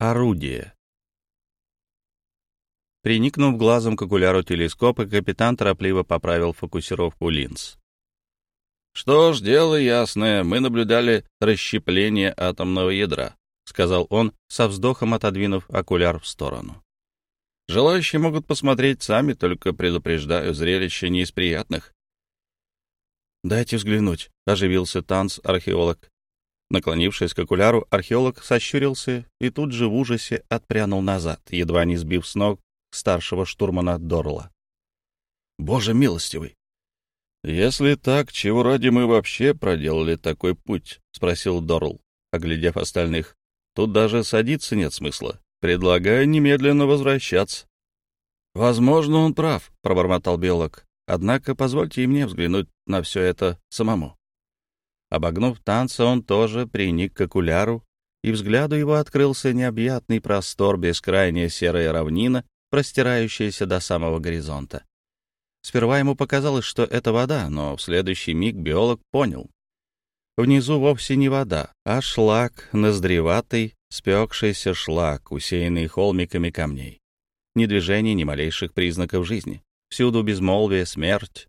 Орудие. Приникнув глазом к окуляру телескопа, капитан торопливо поправил фокусировку линз. «Что ж, дело ясное. Мы наблюдали расщепление атомного ядра», — сказал он, со вздохом отодвинув окуляр в сторону. «Желающие могут посмотреть сами, только предупреждаю, зрелище не из приятных». «Дайте взглянуть», — оживился танц-археолог. Наклонившись к окуляру, археолог сощурился и тут же в ужасе отпрянул назад, едва не сбив с ног старшего штурмана Дорла. «Боже милостивый! «Если так, чего ради мы вообще проделали такой путь?» — спросил Дорл, оглядев остальных. «Тут даже садиться нет смысла. Предлагаю немедленно возвращаться». «Возможно, он прав», — пробормотал биолог. «Однако позвольте и мне взглянуть на все это самому». Обогнув танца, он тоже приник к окуляру, и взгляду его открылся необъятный простор, бескрайняя серая равнина, простирающаяся до самого горизонта. Сперва ему показалось, что это вода, но в следующий миг биолог понял. Внизу вовсе не вода, а шлак, ноздреватый, спекшийся шлак, усеянный холмиками камней. Ни движений, ни малейших признаков жизни. Всюду безмолвие, смерть.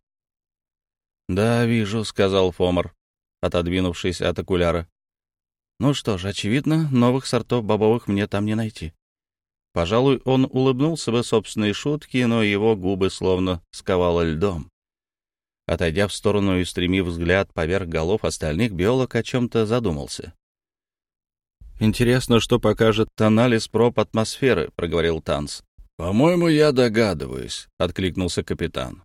«Да, вижу», — сказал Фомор, отодвинувшись от окуляра. «Ну что ж, очевидно, новых сортов бобовых мне там не найти. Пожалуй, он улыбнулся бы собственной шутке, но его губы словно сковало льдом. Отойдя в сторону и стремив взгляд поверх голов остальных, биолог о чем-то задумался. «Интересно, что покажет анализ проб атмосферы», — проговорил Танц. «По-моему, я догадываюсь», — откликнулся капитан.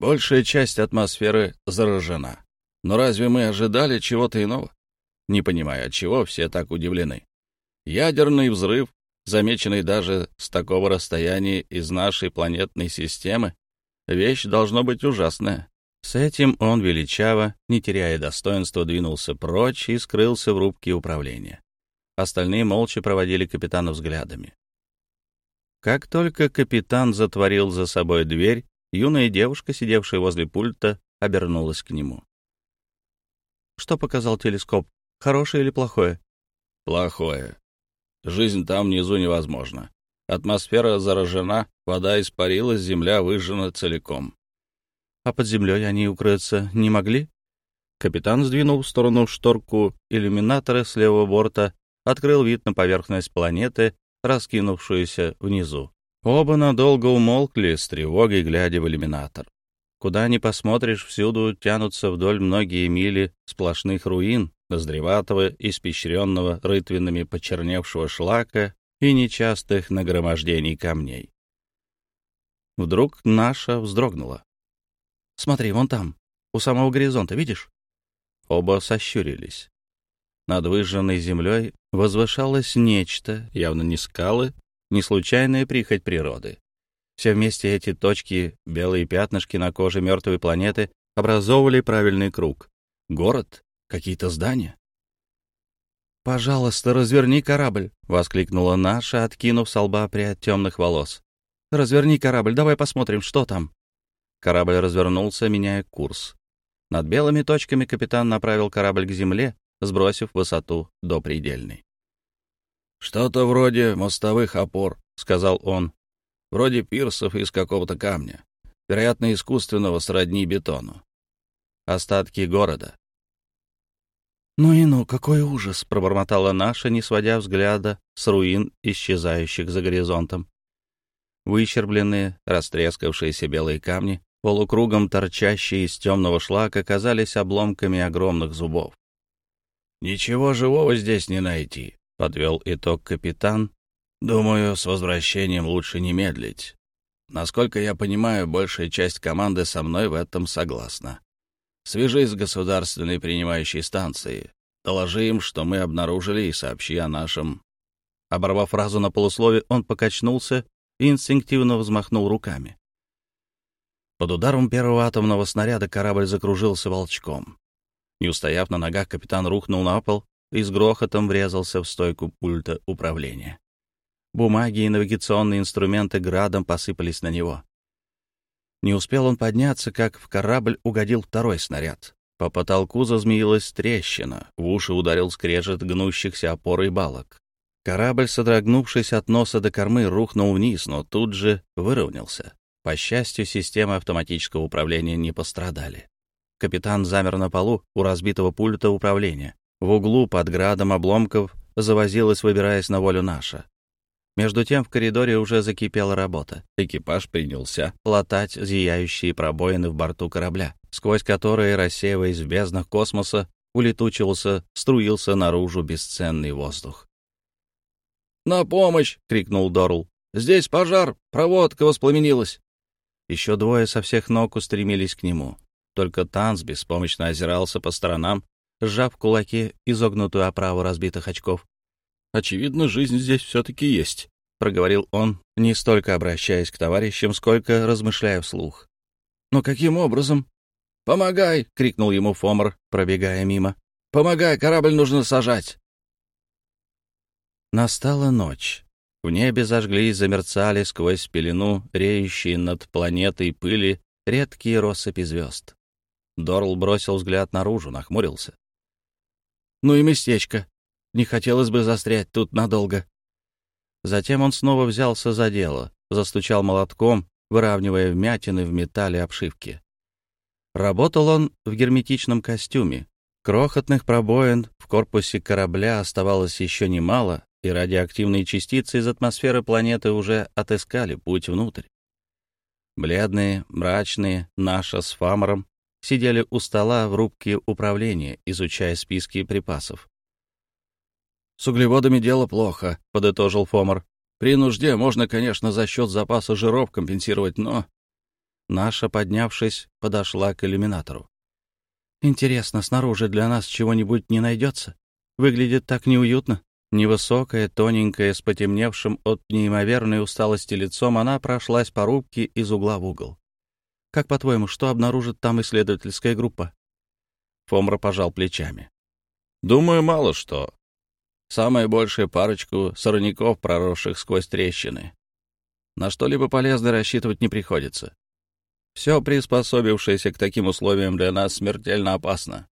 «Большая часть атмосферы заражена. Но разве мы ожидали чего-то иного? Не понимаю, от чего все так удивлены. Ядерный взрыв замеченный даже с такого расстояния из нашей планетной системы, вещь должно быть ужасная. С этим он величаво, не теряя достоинства, двинулся прочь и скрылся в рубке управления. Остальные молча проводили капитана взглядами. Как только капитан затворил за собой дверь, юная девушка, сидевшая возле пульта, обернулась к нему. «Что показал телескоп? Хорошее или плохое?» «Плохое. Жизнь там внизу невозможна. Атмосфера заражена, вода испарилась, земля выжжена целиком. А под землей они укрыться не могли? Капитан сдвинул в сторону шторку иллюминатора с левого борта, открыл вид на поверхность планеты, раскинувшуюся внизу. Оба надолго умолкли, с тревогой глядя в иллюминатор. Куда ни посмотришь, всюду тянутся вдоль многие мили сплошных руин, наздреватого, испещренного рытвинами почерневшего шлака и нечастых нагромождений камней. Вдруг наша вздрогнула. «Смотри, вон там, у самого горизонта, видишь?» Оба сощурились. Над выжженной землей возвышалось нечто, явно не скалы, не случайная прихоть природы. Все вместе эти точки, белые пятнышки на коже мертвой планеты, образовывали правильный круг. Город Какие-то здания? «Пожалуйста, разверни корабль!» — воскликнула наша, откинув с лба прядь темных волос. «Разверни корабль, давай посмотрим, что там». Корабль развернулся, меняя курс. Над белыми точками капитан направил корабль к земле, сбросив высоту до предельной. «Что-то вроде мостовых опор», — сказал он. «Вроде пирсов из какого-то камня. Вероятно, искусственного сродни бетону. Остатки города. «Ну и ну, какой ужас!» — пробормотала наша, не сводя взгляда с руин, исчезающих за горизонтом. Выщербленные, растрескавшиеся белые камни, полукругом торчащие из темного шлака, казались обломками огромных зубов. «Ничего живого здесь не найти», — подвел итог капитан. «Думаю, с возвращением лучше не медлить. Насколько я понимаю, большая часть команды со мной в этом согласна. Свяжись с государственной принимающей станцией. Доложи им, что мы обнаружили, и сообщи о нашем...» Оборвав фразу на полуслове, он покачнулся и инстинктивно взмахнул руками. Под ударом первого атомного снаряда корабль закружился волчком. Не устояв на ногах, капитан рухнул на пол и с грохотом врезался в стойку пульта управления. Бумаги и навигационные инструменты градом посыпались на него. Не успел он подняться, как в корабль угодил второй снаряд. По потолку зазмеилась трещина, в уши ударил скрежет гнущихся опор и балок. Корабль, содрогнувшись от носа до кормы, рухнул вниз, но тут же выровнялся. По счастью, системы автоматического управления не пострадали. Капитан замер на полу у разбитого пульта управления. В углу под градом обломков завозилась, выбираясь на волю наша. Между тем в коридоре уже закипела работа. Экипаж принялся латать зияющие пробоины в борту корабля, сквозь которые, рассеиваясь в безднах космоса, улетучивался, струился наружу бесценный воздух. «На помощь!» — крикнул Дорл. «Здесь пожар! Проводка воспламенилась!» Еще двое со всех ног устремились к нему. Только Танц беспомощно озирался по сторонам, сжав в кулаке изогнутую оправу разбитых очков. «Очевидно, жизнь здесь все-таки есть», — проговорил он, не столько обращаясь к товарищам, сколько размышляя вслух. «Но каким образом?» «Помогай!» — крикнул ему Фомор, пробегая мимо. «Помогай, корабль нужно сажать!» Настала ночь. В небе зажглись, замерцали сквозь пелену, реющие над планетой пыли, редкие россыпи звезд. Дорл бросил взгляд наружу, нахмурился. «Ну и местечко. Не хотелось бы застрять тут надолго». Затем он снова взялся за дело, застучал молотком, выравнивая вмятины в металле обшивки. Работал он в герметичном костюме. Крохотных пробоин в корпусе корабля оставалось еще немало, и радиоактивные частицы из атмосферы планеты уже отыскали путь внутрь. Бледные, мрачные, наша с Фамором сидели у стола в рубке управления, изучая списки припасов. «С углеводами дело плохо», — подытожил Фомор. «При нужде можно, конечно, за счет запаса жиров компенсировать, но...» Наша, поднявшись, подошла к иллюминатору. «Интересно, снаружи для нас чего-нибудь не найдется? Выглядит так неуютно». Невысокая, тоненькая, с потемневшим от неимоверной усталости лицом, она прошлась по рубке из угла в угол. «Как, по-твоему, что обнаружит там исследовательская группа?» Фомра пожал плечами. «Думаю, мало что. Самое большее парочку сорняков, проросших сквозь трещины. На что-либо полезное рассчитывать не приходится. Все приспособившееся к таким условиям для нас смертельно опасно.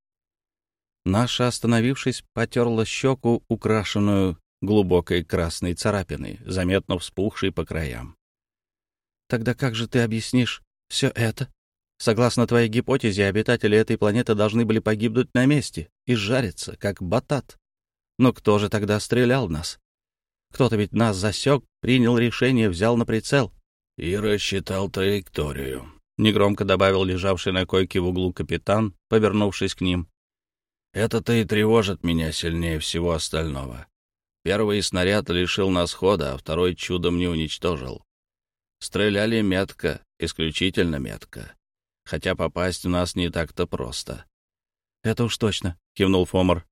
Наша, остановившись, потерла щеку, украшенную глубокой красной царапиной, заметно вспухшей по краям. «Тогда как же ты объяснишь все это? Согласно твоей гипотезе, обитатели этой планеты должны были погибнуть на месте и жариться, как батат. Но кто же тогда стрелял в нас? Кто-то ведь нас засек, принял решение, взял на прицел». «И рассчитал траекторию», — негромко добавил лежавший на койке в углу капитан, повернувшись к ним. Это-то и тревожит меня сильнее всего остального. Первый снаряд лишил нас хода, а второй чудом не уничтожил. Стреляли метко, исключительно метко. Хотя попасть в нас не так-то просто. — Это уж точно, — кивнул Фомор. —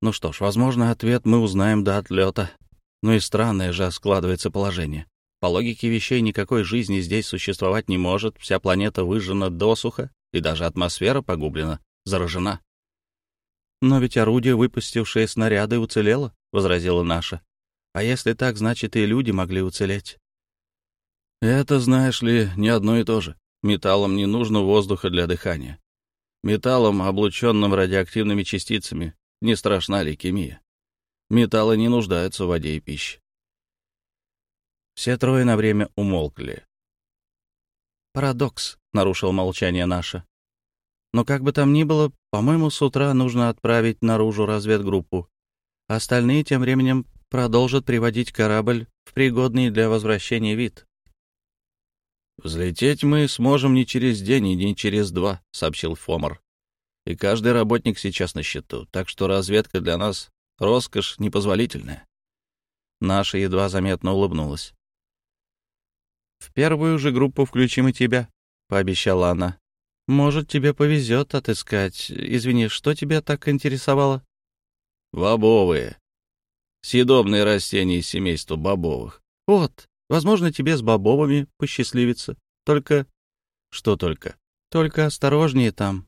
Ну что ж, возможно, ответ мы узнаем до отлета. Ну и странное же складывается положение. По логике вещей никакой жизни здесь существовать не может, вся планета выжжена досуха, и даже атмосфера погублена, заражена. «Но ведь орудие, выпустившее снаряды, уцелело», — возразила наша. «А если так, значит, и люди могли уцелеть». «Это, знаешь ли, не одно и то же. Металлам не нужно воздуха для дыхания. Металлам, облученным радиоактивными частицами, не страшна лейкемия. Металлы не нуждаются в воде и пище». Все трое на время умолкли. «Парадокс», — нарушил молчание наша. Но как бы там ни было, по-моему, с утра нужно отправить наружу разведгруппу. Остальные тем временем продолжат приводить корабль в пригодный для возвращения вид. «Взлететь мы сможем не через день и не через два», — сообщил Фомор. «И каждый работник сейчас на счету, так что разведка для нас — роскошь непозволительная». Наша едва заметно улыбнулась. «В первую же группу включим и тебя», — пообещала она. Может, тебе повезет отыскать. Извини, что тебя так интересовало? Бобовые. Съедобные растения из семейства бобовых. Вот, возможно, тебе с бобовыми посчастливится. Только... Что только? Только осторожнее там.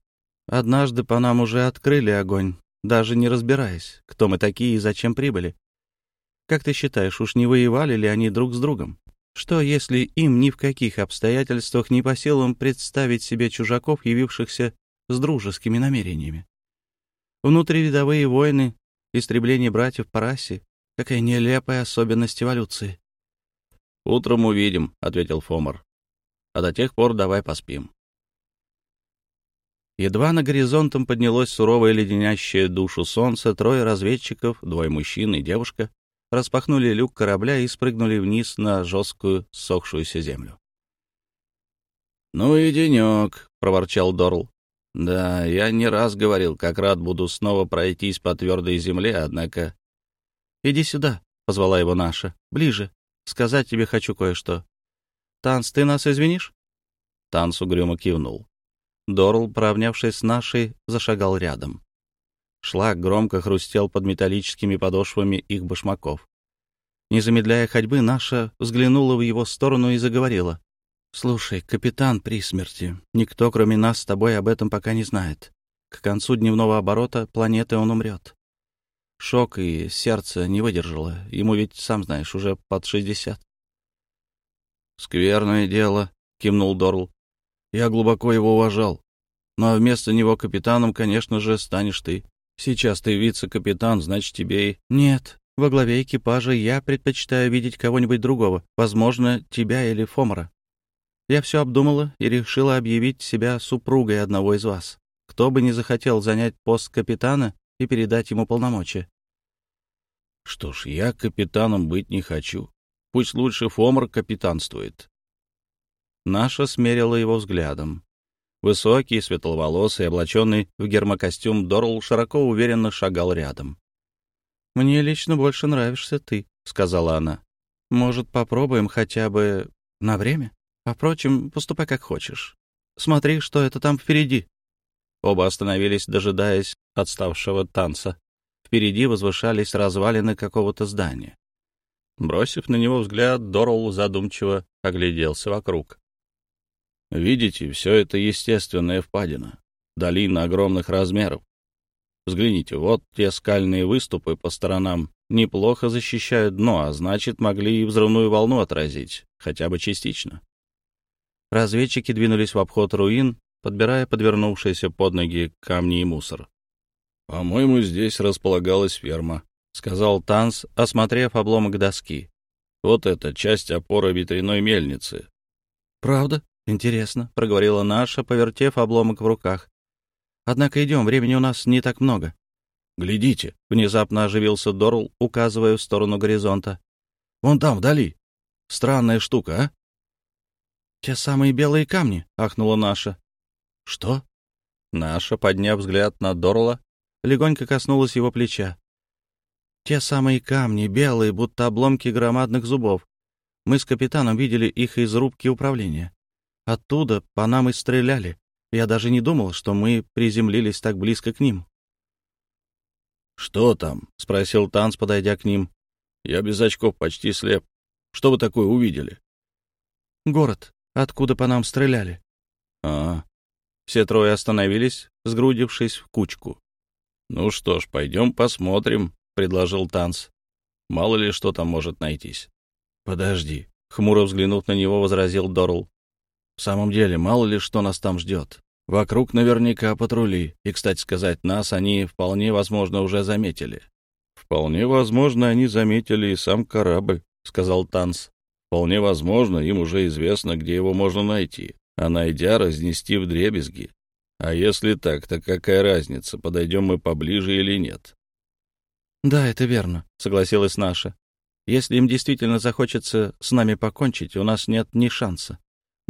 Однажды по нам уже открыли огонь, даже не разбираясь, кто мы такие и зачем прибыли. Как ты считаешь, уж не воевали ли они друг с другом? Что, если им ни в каких обстоятельствах не по силам представить себе чужаков, явившихся с дружескими намерениями? Внутривидовые войны, истребление братьев по расе Какая нелепая особенность эволюции. «Утром увидим», — ответил Фомор. «А до тех пор давай поспим». Едва на горизонтом поднялось суровое леденящее душу солнце, трое разведчиков, двое мужчин и девушка, распахнули люк корабля и спрыгнули вниз на жесткую, сохшуюся землю. «Ну и денек», — проворчал Дорл. «Да, я не раз говорил, как рад буду снова пройтись по твердой земле, однако...» «Иди сюда», — позвала его Наша. «Ближе. Сказать тебе хочу кое-что. Танц, ты нас извинишь?» Танц угрюмо кивнул. Дорл, поравнявшись с нашей, зашагал рядом. Шлак громко хрустел под металлическими подошвами их башмаков. Не замедляя ходьбы, наша взглянула в его сторону и заговорила. «Слушай, капитан при смерти. Никто, кроме нас с тобой, об этом пока не знает. К концу дневного оборота планеты он умрет. Шок и сердце не выдержало. Ему ведь, сам знаешь, уже под шестьдесят». «Скверное дело», — кивнул Дорл. «Я глубоко его уважал. Ну а вместо него капитаном, конечно же, станешь ты. Сейчас ты вице-капитан, значит, тебе и...» «Нет, во главе экипажа я предпочитаю видеть кого-нибудь другого, возможно, тебя или Фомора. Я все обдумала и решила объявить себя супругой одного из вас. Кто бы не захотел занять пост капитана и передать ему полномочия. Что ж, я капитаном быть не хочу. Пусть лучше Фомор капитанствует. Наша смерила его взглядом. Высокий, светловолосый, облаченный в гермокостюм Дорл широко уверенно шагал рядом. «Мне лично больше нравишься ты», — сказала она. «Может, попробуем хотя бы на время?» А, впрочем, поступай как хочешь. Смотри, что это там впереди. Оба остановились, дожидаясь отставшего танца. Впереди возвышались развалины какого-то здания. Бросив на него взгляд, Дорл задумчиво огляделся вокруг. «Видите, все это естественная впадина, долина огромных размеров. Взгляните, вот те скальные выступы по сторонам неплохо защищают дно, а значит, могли и взрывную волну отразить, хотя бы частично. Разведчики двинулись в обход руин, подбирая подвернувшиеся под ноги камни и мусор. «По-моему, здесь располагалась ферма», — сказал Танс, осмотрев обломок доски. «Вот это часть опоры ветряной мельницы». «Правда? Интересно», — проговорила Наша, повертев обломок в руках. «Однако идем, времени у нас не так много». «Глядите», — внезапно оживился Дорл, указывая в сторону горизонта. «Вон там, вдали. Странная штука, а?» «Те самые белые камни», — ахнула Наша. «Что?» Наша, подняв взгляд на Дорла, легонько коснулась его плеча. «Те самые камни, белые, будто обломки громадных зубов. Мы с капитаном видели их из рубки управления. Оттуда по нам и стреляли. Я даже не думал, что мы приземлились так близко к ним». «Что там?» — спросил Танц, подойдя к ним. «Я без очков почти слеп. Что вы такое увидели?» «Город откуда по нам стреляли. А, все трое остановились, сгрудившись в кучку. Ну что ж, пойдем посмотрим, предложил Танц. Мало ли что там может найтись. Подожди, хмуро взглянув на него, возразил Дорл. В самом деле, мало ли что нас там ждет. Вокруг наверняка патрули, и, кстати сказать, нас они вполне возможно уже заметили. Вполне возможно, они заметили и сам корабль, сказал Танц. Вполне возможно, им уже известно, где его можно найти, а найдя, разнести в дребезги. А если так, то какая разница, подойдем мы поближе или нет? — Да, это верно, — согласилась наша. — Если им действительно захочется с нами покончить, у нас нет ни шанса.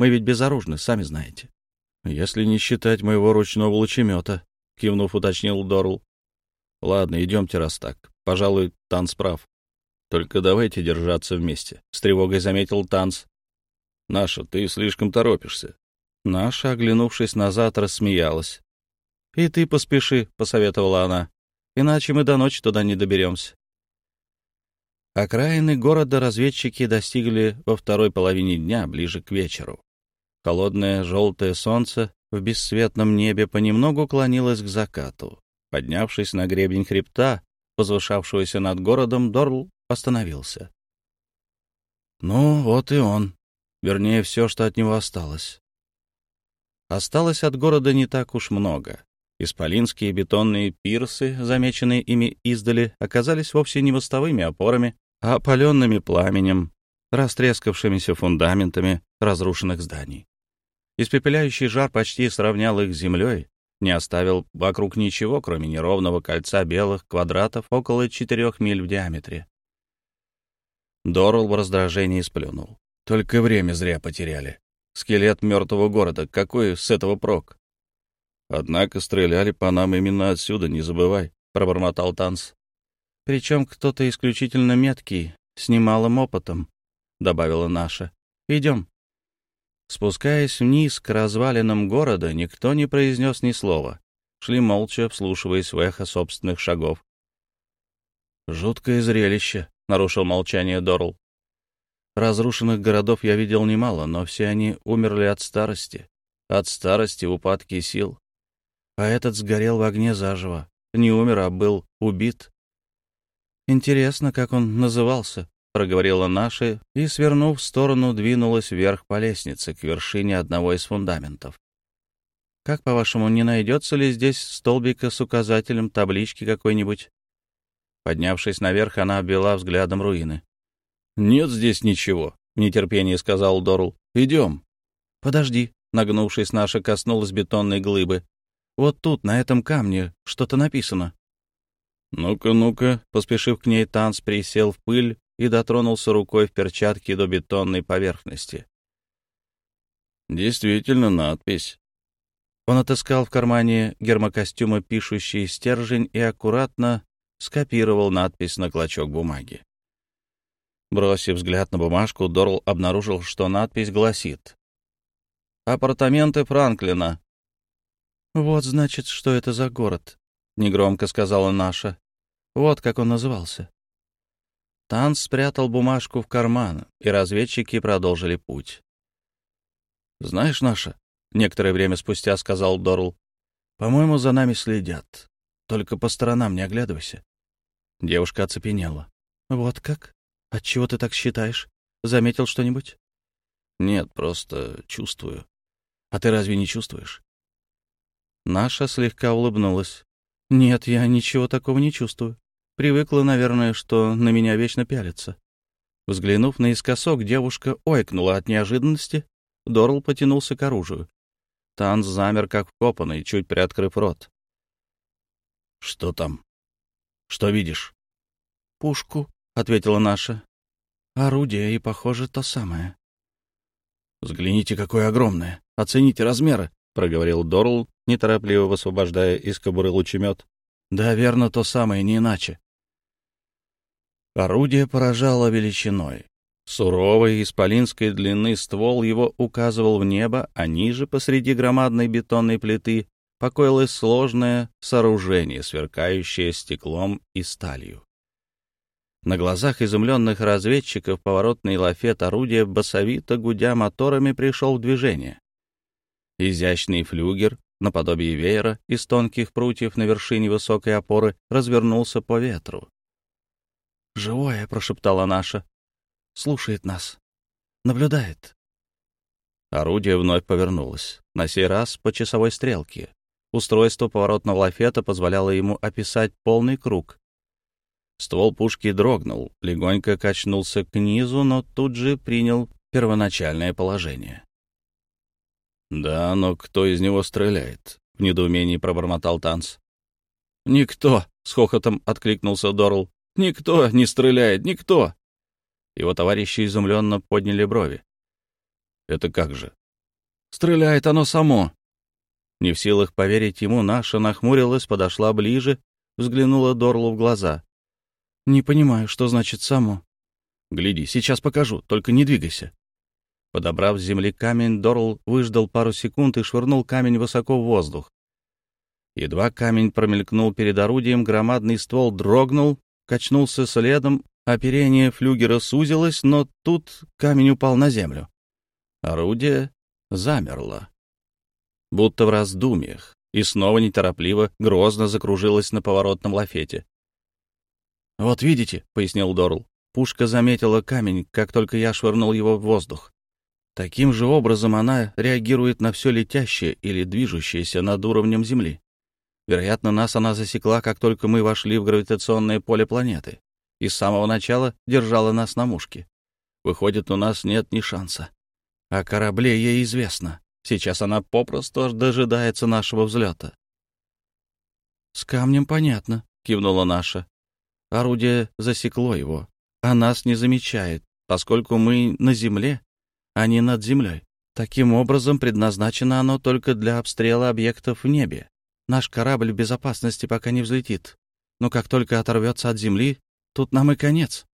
Мы ведь безоружны, сами знаете. — Если не считать моего ручного лучемета, — кивнув, уточнил Дорл. — Ладно, идемте, раз так. Пожалуй, Танц прав. Только давайте держаться вместе, — с тревогой заметил Танц. Наша, ты слишком торопишься. Наша, оглянувшись назад, рассмеялась. «И ты поспеши», — посоветовала она, — «иначе мы до ночи туда не доберемся». Окраины города разведчики достигли во второй половине дня, ближе к вечеру. Холодное желтое солнце в бесцветном небе понемногу клонилось к закату. Поднявшись на гребень хребта, возвышавшегося над городом, Дорл остановился. Ну, вот и он. Вернее, все, что от него осталось. Осталось от города не так уж много. Исполинские бетонные пирсы, замеченные ими издали, оказались вовсе не мостовыми опорами, а опаленными пламенем, растрескавшимися фундаментами разрушенных зданий. Испепеляющий жар почти сравнял их с землей, не оставил вокруг ничего, кроме неровного кольца белых квадратов около четырех миль в диаметре. Дорл в раздражении сплюнул. Только время зря потеряли. Скелет мертвого города. Какой с этого прок? Однако стреляли по нам именно отсюда, не забывай, — пробормотал Танц. Причем кто-то исключительно меткий, с немалым опытом, — добавила наша. Идем. Спускаясь вниз к развалинам города, никто не произнес ни слова. Шли молча, вслушиваясь в эхо собственных шагов. «Жуткое зрелище», — нарушил молчание Дорл. «Разрушенных городов я видел немало, но все они умерли от старости. От старости, упадки сил. А этот сгорел в огне заживо. Не умер, а был убит. Интересно, как он назывался. — проговорила наша и, свернув в сторону, двинулась вверх по лестнице к вершине одного из фундаментов. «Как, по-вашему, не найдется ли здесь столбика с указателем таблички какой-нибудь?» Поднявшись наверх, она обвела взглядом руины. «Нет здесь ничего», — в нетерпении сказал Дорл. «Идем». «Подожди», — нагнувшись, наша коснулась бетонной глыбы. «Вот тут, на этом камне, что-то написано». «Ну-ка, ну-ка», — поспешив к ней, Танц присел в пыль и дотронулся рукой в перчатке до бетонной поверхности. Действительно надпись. Он отыскал в кармане гермокостюма пишущий стержень и аккуратно скопировал надпись на клочок бумаги. Бросив взгляд на бумажку, Дорл обнаружил, что надпись гласит «Апартаменты Франклина». «Вот, значит, что это за город», — негромко сказала Наша. «Вот как он назывался». Танц спрятал бумажку в карман, и разведчики продолжили путь. «Знаешь, наша?» — некоторое время спустя сказал Дорл. «По-моему, за нами следят. Только по сторонам не оглядывайся». Девушка оцепенела. «Вот как? Отчего ты так считаешь? Заметил что-нибудь?» «Нет, просто чувствую. А ты разве не чувствуешь?» Наша слегка улыбнулась. «Нет, я ничего такого не чувствую. Привыкла, наверное, что на меня вечно пялится. Взглянув наискосок, девушка ойкнула от неожиданности. Дорл потянулся к оружию. Танц замер, как вкопанный, чуть приоткрыв рот. — Что там? Что видишь? — Пушку, — ответила наша. — Орудие, и, похоже, то самое. — Взгляните, какое огромное! Оцените размеры! — проговорил Дорл, неторопливо высвобождая из кобуры лучемет. — Да, верно, то самое, не иначе. Орудие поражало величиной. Суровый исполинской длины ствол его указывал в небо, а ниже, посреди громадной бетонной плиты, покоилось сложное сооружение, сверкающее стеклом и сталью. На глазах изумленных разведчиков поворотный лафет орудия басовито, гудя моторами, пришел в движение. Изящный флюгер, наподобие веера из тонких прутьев на вершине высокой опоры, развернулся по ветру. «Живое», — прошептала наша. «Слушает нас. Наблюдает». Орудие вновь повернулось, на сей раз по часовой стрелке. Устройство поворотного лафета позволяло ему описать полный круг. Ствол пушки дрогнул, легонько качнулся к низу, но тут же принял первоначальное положение. «Да, но кто из него стреляет?» — в недоумении пробормотал Танц. «Никто!» — с хохотом откликнулся Дорл. Никто не стреляет, никто. Его товарищи изумленно подняли брови. Это как же? Стреляет оно само. Не в силах поверить ему, наша нахмурилась, подошла ближе, взглянула Дорлу в глаза. «Не понимаю, что значит само». «Гляди, сейчас покажу, только не двигайся». Подобрав с земли камень, Дорл выждал пару секунд и швырнул камень высоко в воздух. Едва камень промелькнул перед орудием, громадный ствол дрогнул, качнулся следом, оперение флюгера сузилось, но тут камень упал на землю. Орудие замерло, будто в раздумьях, и снова неторопливо, грозно закружилось на поворотном лафете. «Вот видите», — пояснил Дорл, — «пушка заметила камень, как только я швырнул его в воздух. Таким же образом она реагирует на все летящее или движущееся над уровнем земли. Вероятно, нас она засекла, как только мы вошли в гравитационное поле планеты, и с самого начала держала нас на мушке. Выходит, у нас нет ни шанса. О корабле ей известно. Сейчас она попросту дожидается нашего взлета. — С камнем понятно, — кивнула наша. Орудие засекло его, а нас не замечает, поскольку мы на земле, а не над землей. Таким образом, предназначено оно только для обстрела объектов в небе. Наш корабль в безопасности пока не взлетит. Но как только оторвется от земли, тут нам и конец.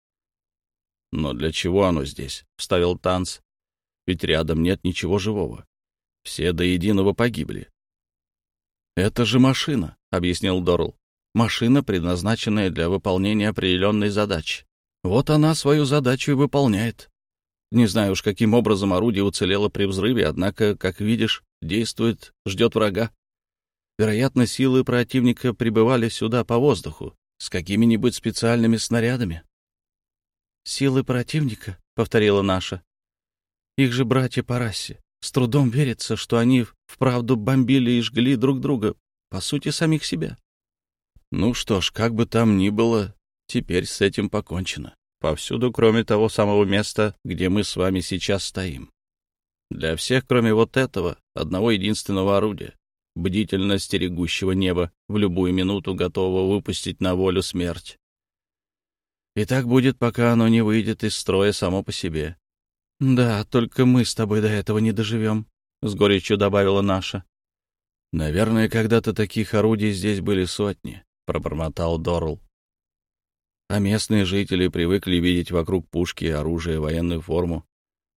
— Но для чего оно здесь? — вставил Танц. — Ведь рядом нет ничего живого. Все до единого погибли. — Это же машина, — объяснил Дорл. — Машина, предназначенная для выполнения определенной задачи. Вот она свою задачу и выполняет. Не знаю уж, каким образом орудие уцелело при взрыве, однако, как видишь, действует, ждет врага. Вероятно, силы противника прибывали сюда по воздуху с какими-нибудь специальными снарядами. «Силы противника», — повторила наша. «Их же братья по расе. С трудом верится, что они вправду бомбили и жгли друг друга, по сути, самих себя». «Ну что ж, как бы там ни было, теперь с этим покончено. Повсюду, кроме того самого места, где мы с вами сейчас стоим. Для всех, кроме вот этого, одного единственного орудия, бдительно стерегущего небо, в любую минуту готового выпустить на волю смерть. И так будет, пока оно не выйдет из строя само по себе. — Да, только мы с тобой до этого не доживем, — с горечью добавила наша. — Наверное, когда-то таких орудий здесь были сотни, — пробормотал Дорл. А местные жители привыкли видеть вокруг пушки, оружие, военную форму.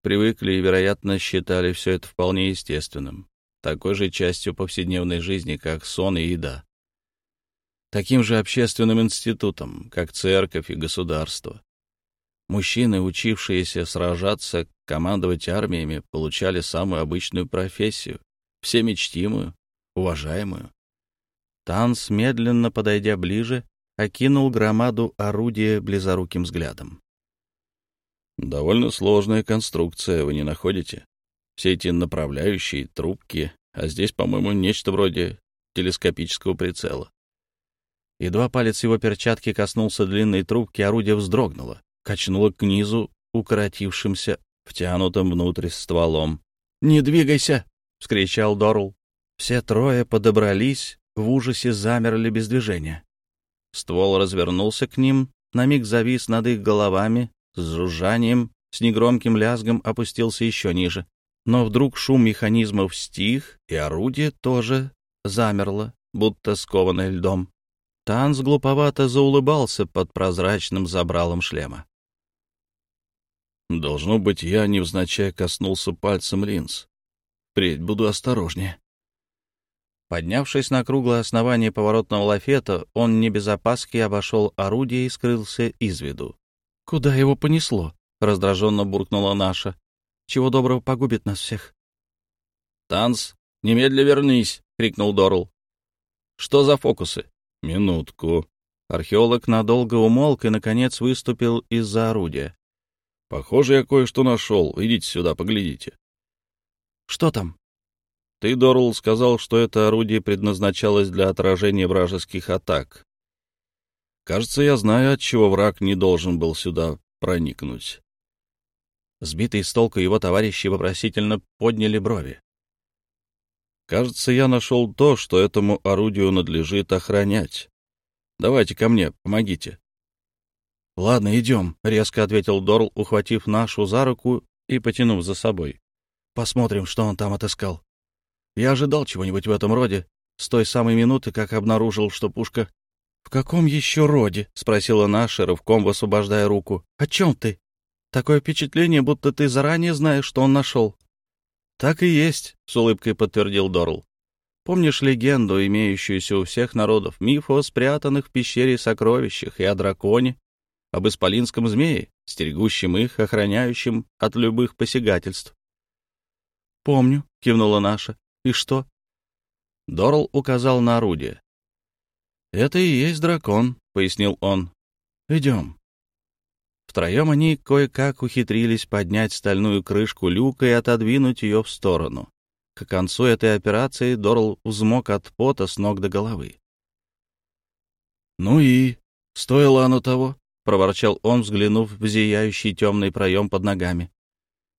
Привыкли и, вероятно, считали все это вполне естественным, такой же частью повседневной жизни, как сон и еда. Таким же общественным институтом, как церковь и государство. Мужчины, учившиеся сражаться, командовать армиями, получали самую обычную профессию, всемечтимую, уважаемую. Танц, медленно подойдя ближе, окинул громаду орудия близоруким взглядом. «Довольно сложная конструкция, вы не находите? Все эти направляющие, трубки, а здесь, по-моему, нечто вроде телескопического прицела». Едва палец его перчатки коснулся длинной трубки, орудие вздрогнуло, качнуло к низу, укоротившимся, втянутым внутрь стволом. «Не двигайся!» — вскричал Дорл. Все трое подобрались, в ужасе замерли без движения. Ствол развернулся к ним, на миг завис над их головами, с жужжанием, с негромким лязгом опустился еще ниже. Но вдруг шум механизмов стих, и орудие тоже замерло, будто скованное льдом. Танц глуповато заулыбался под прозрачным забралом шлема. «Должно быть, я невзначай коснулся пальцем линз. Впредь буду осторожнее». Поднявшись на круглое основание поворотного лафета, он не без опаски обошел орудие и скрылся из виду. — Куда его понесло? — раздраженно буркнула наша. — Чего доброго погубит нас всех. — Танц, немедля вернись! — крикнул Дорл. — Что за фокусы? — Минутку. Археолог надолго умолк и, наконец, выступил из-за орудия. — Похоже, я кое-что нашел. Идите сюда, поглядите. — Что там? Ты, Дорл, сказал, что это орудие предназначалось для отражения вражеских атак. Кажется, я знаю, от чего враг не должен был сюда проникнуть. Сбитые с толку его товарищи вопросительно подняли брови. Кажется, я нашел то, что этому орудию надлежит охранять. Давайте ко мне, помогите. — Ладно, идем, — резко ответил Дорл, ухватив нашу за руку и потянув за собой. — Посмотрим, что он там отыскал. Я ожидал чего-нибудь в этом роде, с той самой минуты, как обнаружил, что пушка... — В каком еще роде? — спросила наша, рывком высвобождая руку. — О чем ты? Такое впечатление, будто ты заранее знаешь, что он нашел. — Так и есть, — с улыбкой подтвердил Дорл. Помнишь легенду, имеющуюся у всех народов, миф о спрятанных в пещере сокровищах и о драконе, об исполинском змее, стерегущем их, охраняющем от любых посягательств? — Помню, — кивнула наша. И что? Дорл указал на орудие. «Это и есть дракон», — пояснил он. «Идем». Втроем они кое-как ухитрились поднять стальную крышку люка и отодвинуть ее в сторону. К концу этой операции Дорл взмок от пота с ног до головы. «Ну и? Стоило оно того?» — проворчал он, взглянув в зияющий темный проем под ногами.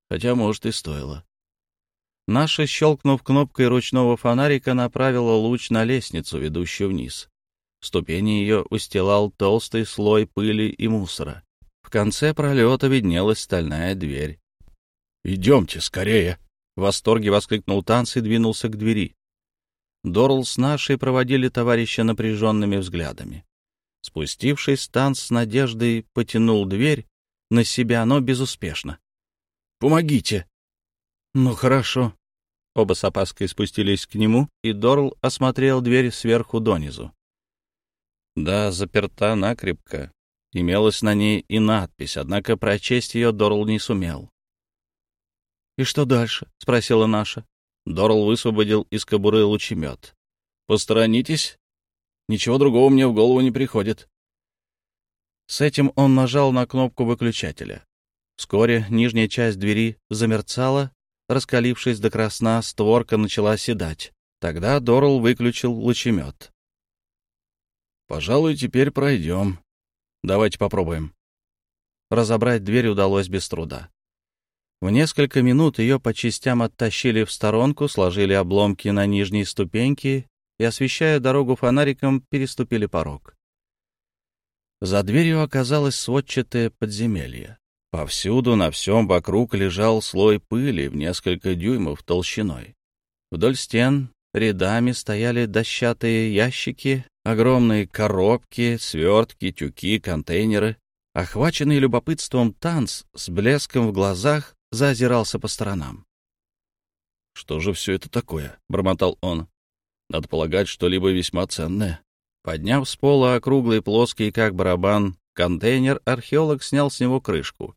«Хотя, может, и стоило». Наша, щелкнув кнопкой ручного фонарика, направила луч на лестницу, ведущую вниз. Ступени ее устилал толстый слой пыли и мусора. В конце пролета виднелась стальная дверь. «Идемте скорее!» — в восторге воскликнул Танц и двинулся к двери. Дорл с нашей проводили товарища напряженными взглядами. Спустившись, Танц с надеждой потянул дверь на себя, но безуспешно. «Помогите!» «Ну, хорошо». Оба с опаской спустились к нему, и Дорл осмотрел дверь сверху донизу. Да, заперта накрепко. Имелась на ней и надпись, однако прочесть ее Дорл не сумел. «И что дальше?» — спросила наша. Дорл высвободил из кобуры лучемет. «Посторонитесь. Ничего другого мне в голову не приходит». С этим он нажал на кнопку выключателя. Вскоре нижняя часть двери замерцала, раскалившись до красна, створка начала седать. Тогда Дорл выключил лучемет. «Пожалуй, теперь пройдем. Давайте попробуем». Разобрать дверь удалось без труда. В несколько минут ее по частям оттащили в сторонку, сложили обломки на нижней ступеньке и, освещая дорогу фонариком, переступили порог. За дверью оказалось сводчатое подземелье. Повсюду, на всем вокруг лежал слой пыли в несколько дюймов толщиной. Вдоль стен рядами стояли дощатые ящики Огромные коробки, свертки, тюки, контейнеры. Охваченный любопытством танц с блеском в глазах заозирался по сторонам. «Что же все это такое?» — бормотал он. «Надо полагать, что-либо весьма ценное». Подняв с пола округлый плоский, как барабан, контейнер, археолог снял с него крышку.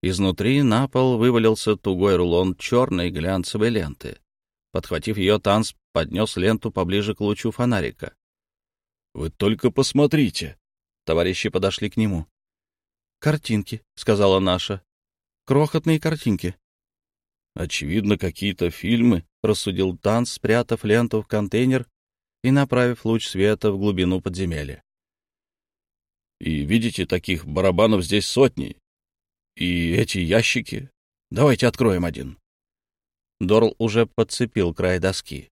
Изнутри на пол вывалился тугой рулон черной глянцевой ленты. Подхватив ее, танц поднес ленту поближе к лучу фонарика. Вы только посмотрите. Товарищи подошли к нему. Картинки, сказала наша. Крохотные картинки. Очевидно, какие-то фильмы, рассудил Танц, спрятав ленту в контейнер и направив луч света в глубину подземелья. И видите, таких барабанов здесь сотни. И эти ящики. Давайте откроем один. Дорл уже подцепил край доски.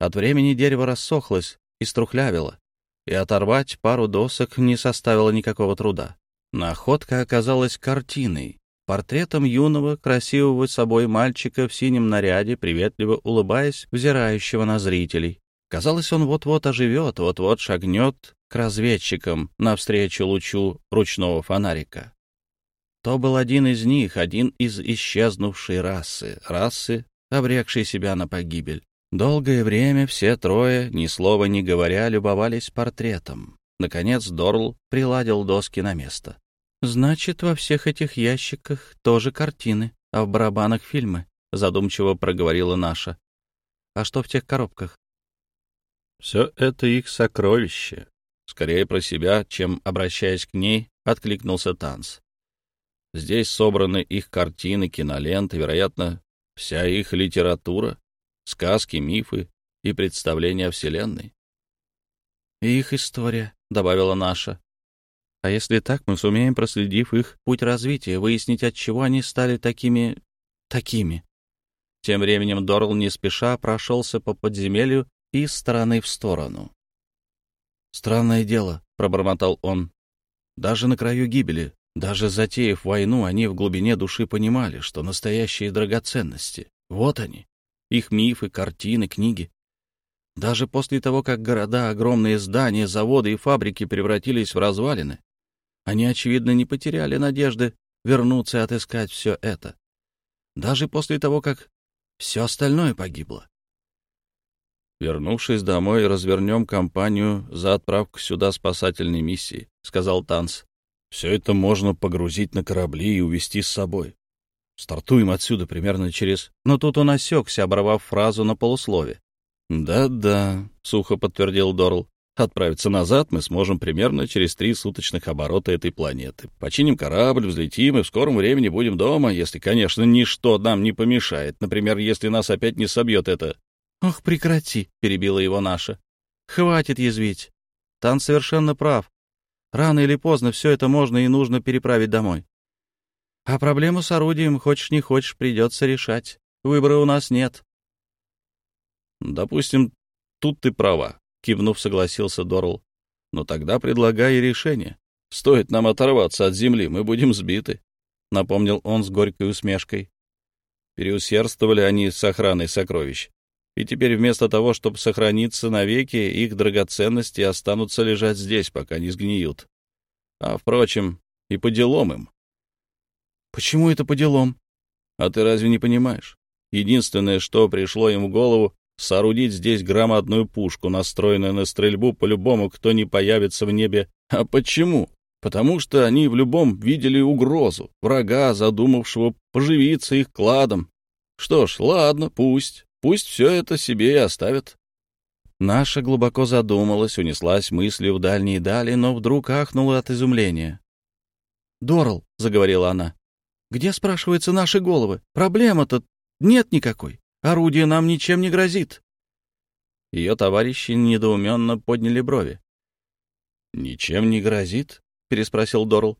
От времени дерево рассохлось и струхлявило и оторвать пару досок не составило никакого труда. Находка оказалась картиной, портретом юного, красивого собой мальчика в синем наряде, приветливо улыбаясь, взирающего на зрителей. Казалось, он вот-вот оживет, вот-вот шагнет к разведчикам навстречу лучу ручного фонарика. То был один из них, один из исчезнувшей расы, расы, обрекшей себя на погибель. Долгое время все трое, ни слова не говоря, любовались портретом. Наконец Дорл приладил доски на место. «Значит, во всех этих ящиках тоже картины, а в барабанах фильмы», — задумчиво проговорила наша. «А что в тех коробках?» «Все это их сокровище», — скорее про себя, чем обращаясь к ней, откликнулся Танц. «Здесь собраны их картины, киноленты, вероятно, вся их литература, сказки, мифы и представления о Вселенной. «И их история», — добавила наша. «А если так, мы сумеем, проследив их путь развития, выяснить, от чего они стали такими... такими». Тем временем Дорл не спеша прошелся по подземелью из стороны в сторону. «Странное дело», — пробормотал он. «Даже на краю гибели, даже затеяв войну, они в глубине души понимали, что настоящие драгоценности — вот они, их мифы, картины, книги. Даже после того, как города, огромные здания, заводы и фабрики превратились в развалины, они, очевидно, не потеряли надежды вернуться и отыскать все это. Даже после того, как все остальное погибло. «Вернувшись домой, развернем кампанию за отправку сюда спасательной миссии», — сказал Танц. «Все это можно погрузить на корабли и увезти с собой. Стартуем отсюда примерно через... Но тут он осекся, оборвав фразу на полуслове. «Да-да», — сухо подтвердил Дорл. «Отправиться назад мы сможем примерно через три суточных оборота этой планеты. Починим корабль, взлетим и в скором времени будем дома, если, конечно, ничто нам не помешает. Например, если нас опять не собьет это...» «Ох, прекрати», — перебила его наша. «Хватит язвить». Тан совершенно прав. Рано или поздно все это можно и нужно переправить домой. А проблему с орудием, хочешь не хочешь, придется решать. Выбора у нас нет. Допустим, тут ты права, кивнув, согласился Дорл. Но тогда предлагай решение. Стоит нам оторваться от земли, мы будем сбиты, напомнил он с горькой усмешкой. Переусердствовали они с охраной сокровищ. И теперь вместо того, чтобы сохраниться навеки, их драгоценности останутся лежать здесь, пока не сгниют. А, впрочем, и по делам им. Почему это по делам? А ты разве не понимаешь? Единственное, что пришло им в голову, соорудить здесь громадную пушку, настроенную на стрельбу по любому, кто не появится в небе. А почему? Потому что они в любом видели угрозу, врага, задумавшего поживиться их кладом. Что ж, ладно, пусть. Пусть все это себе и оставят. Наша глубоко задумалась, унеслась мыслью в дальние дали, но вдруг ахнула от изумления. «Дорл», — заговорила она, — «где, спрашивается, наши головы? Проблема-то нет никакой. Орудие нам ничем не грозит». Ее товарищи недоуменно подняли брови. «Ничем не грозит?» — переспросил Дорл.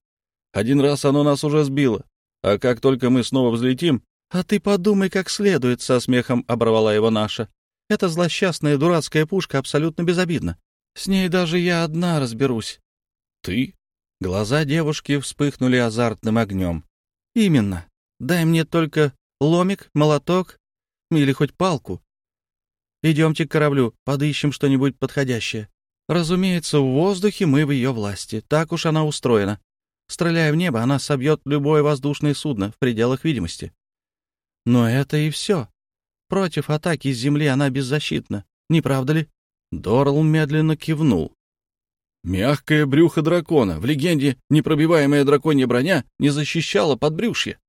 «Один раз оно нас уже сбило, а как только мы снова взлетим, «А ты подумай как следует», — со смехом оборвала его наша. «Эта злосчастная дурацкая пушка абсолютно безобидна. С ней даже я одна разберусь». «Ты?» Глаза девушки вспыхнули азартным огнем. «Именно. Дай мне только ломик, молоток или хоть палку. Идемте к кораблю, подыщем что-нибудь подходящее. Разумеется, в воздухе мы в ее власти. Так уж она устроена. Стреляя в небо, она собьет любое воздушное судно в пределах видимости. Но это и все. Против атаки с земли она беззащитна, не правда ли? Дорл медленно кивнул. Мягкое брюхо дракона. В легенде непробиваемая драконья броня не защищала подбрюшье.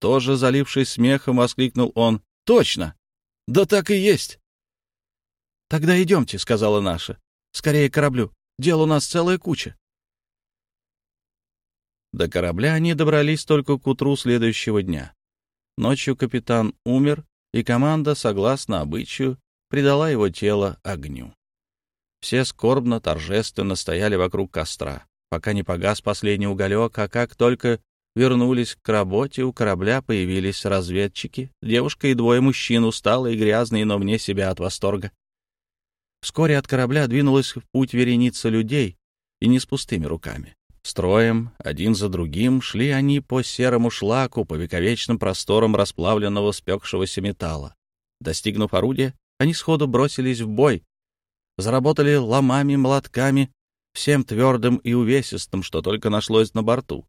Тоже залившись смехом, воскликнул он. Точно! Да так и есть. Тогда идемте, сказала наша. Скорее к кораблю. Дел у нас целая куча. До корабля они добрались только к утру следующего дня. Ночью капитан умер, и команда, согласно обычаю, предала его тело огню. Все скорбно, торжественно стояли вокруг костра, пока не погас последний уголек, а как только вернулись к работе, у корабля появились разведчики, девушка и двое мужчин, усталые грязные, но вне себя от восторга. Вскоре от корабля двинулась в путь вереница людей, и не с пустыми руками. Строем, один за другим, шли они по серому шлаку, по вековечным просторам расплавленного спекшегося металла. Достигнув орудия, они сходу бросились в бой, заработали ломами, молотками, всем твердым и увесистым, что только нашлось на борту.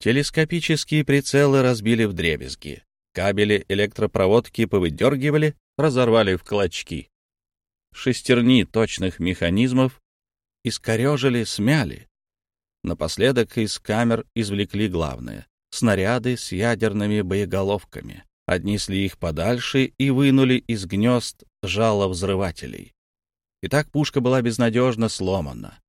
Телескопические прицелы разбили в дребезги, кабели электропроводки повыдергивали, разорвали в клочки. Шестерни точных механизмов искорежили, смяли. Напоследок из камер извлекли главное — снаряды с ядерными боеголовками, отнесли их подальше и вынули из гнезд жало взрывателей. Итак, пушка была безнадежно сломана.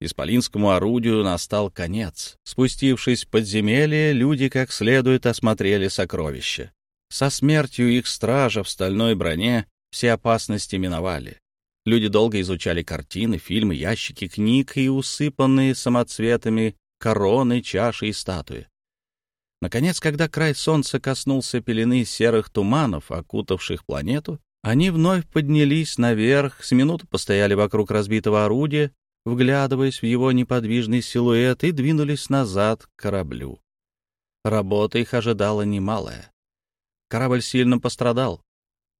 Исполинскому орудию настал конец. Спустившись в подземелье, люди как следует осмотрели сокровища. Со смертью их стража в стальной броне все опасности миновали. Люди долго изучали картины, фильмы, ящики книг и усыпанные самоцветами короны, чаши и статуи. Наконец, когда край солнца коснулся пелены серых туманов, окутавших планету, они вновь поднялись наверх, с минуту постояли вокруг разбитого орудия, вглядываясь в его неподвижный силуэт, и двинулись назад к кораблю. Работа их ожидала немалая. Корабль сильно пострадал,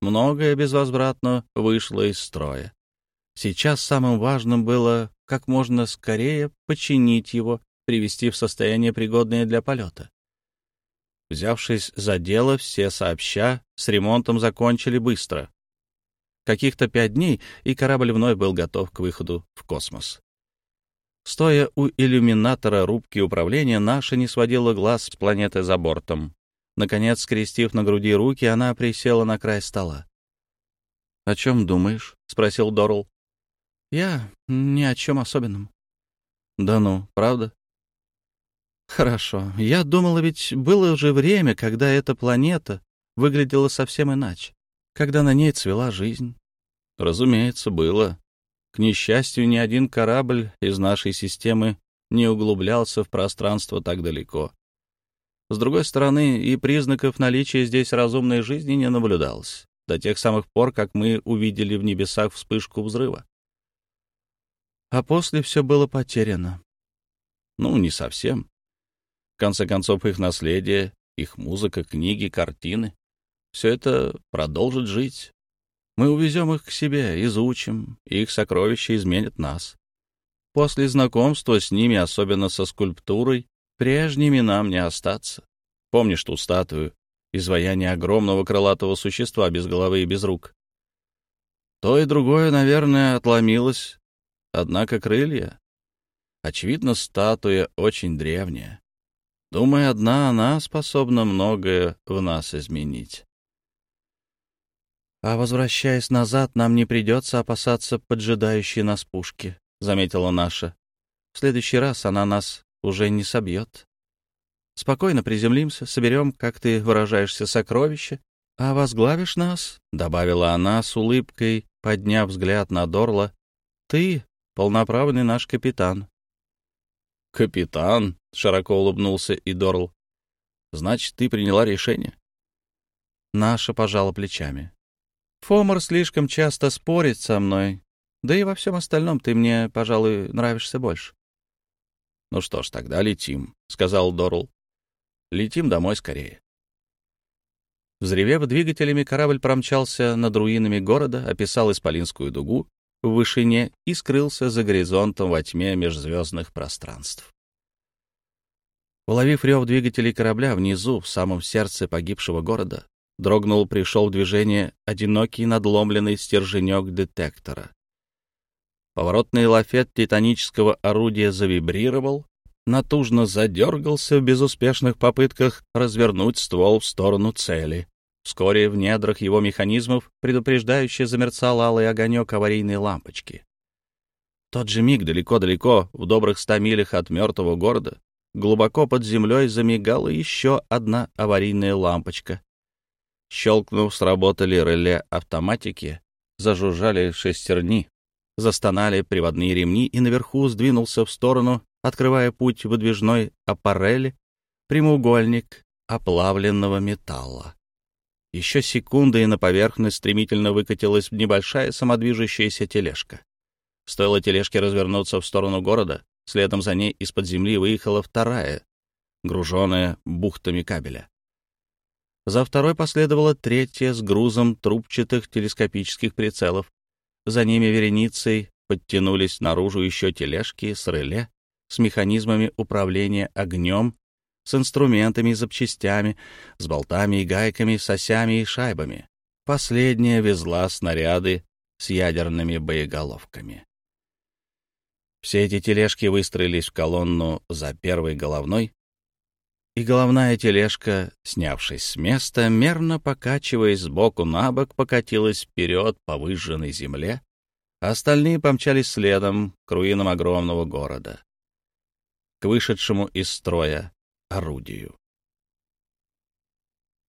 многое безвозвратно вышло из строя. Сейчас самым важным было как можно скорее починить его, привести в состояние, пригодное для полета. Взявшись за дело, все сообща с ремонтом закончили быстро. Каких-то пять дней, и корабль вновь был готов к выходу в космос. Стоя у иллюминатора рубки управления, наша не сводила глаз с планеты за бортом. Наконец, скрестив на груди руки, она присела на край стола. — О чем думаешь? — спросил Дорл. — Я ни о чем особенном. — Да ну, правда? — Хорошо. Я думала, ведь было уже время, когда эта планета выглядела совсем иначе, когда на ней цвела жизнь. — Разумеется, было. К несчастью, ни один корабль из нашей системы не углублялся в пространство так далеко. С другой стороны, и признаков наличия здесь разумной жизни не наблюдалось, до тех самых пор, как мы увидели в небесах вспышку взрыва. А после все было потеряно. Ну, не совсем. В конце концов, их наследие, их музыка, книги, картины — все это продолжит жить. Мы увезем их к себе, изучим, их сокровища изменят нас. После знакомства с ними, особенно со скульптурой, прежними нам не остаться. Помнишь ту статую, изваяние огромного крылатого существа без головы и без рук? То и другое, наверное, отломилось, однако крылья... Очевидно, статуя очень древняя. Думаю, одна она способна многое в нас изменить. «А возвращаясь назад, нам не придется опасаться поджидающей нас пушки», — заметила наша. «В следующий раз она нас уже не собьет. Спокойно приземлимся, соберем, как ты выражаешься, сокровища, а возглавишь нас», — добавила она с улыбкой, подняв взгляд на Дорла, — «ты — полноправный наш капитан». «Капитан?» — широко улыбнулся и Дорл. «Значит, ты приняла решение?» Наша пожала плечами. «Фомор слишком часто спорит со мной, да и во всем остальном ты мне, пожалуй, нравишься больше». «Ну что ж, тогда летим», — сказал Дорл. «Летим домой скорее». Взревев двигателями, корабль промчался над руинами города, описал Исполинскую дугу в вышине и скрылся за горизонтом во тьме межзвездных пространств. Уловив рев двигателей корабля внизу, в самом сердце погибшего города, дрогнул, пришел в движение одинокий надломленный стерженек детектора. Поворотный лафет титанического орудия завибрировал, натужно задергался в безуспешных попытках развернуть ствол в сторону цели. Вскоре в недрах его механизмов предупреждающе замерцал алый огонек аварийной лампочки. В тот же миг далеко-далеко, в добрых ста милях от мертвого города, глубоко под землей замигала еще одна аварийная лампочка. Щелкнув, сработали реле автоматики, зажужжали шестерни, застонали приводные ремни, и наверху сдвинулся в сторону, открывая путь выдвижной аппарели, прямоугольник оплавленного металла. Еще секунды, и на поверхность стремительно выкатилась небольшая самодвижущаяся тележка. Стоило тележке развернуться в сторону города, следом за ней из-под земли выехала вторая, груженная бухтами кабеля. За второй последовала третья с грузом трубчатых телескопических прицелов. За ними вереницей подтянулись наружу еще тележки с реле, с механизмами управления огнем с инструментами и запчастями, с болтами и гайками, с осями и шайбами. Последняя везла снаряды с ядерными боеголовками. Все эти тележки выстроились в колонну за первой головной, и головная тележка, снявшись с места, мерно покачиваясь сбоку на бок, покатилась вперед по выжженной земле, а остальные помчались следом к руинам огромного города, к вышедшему из строя орудию.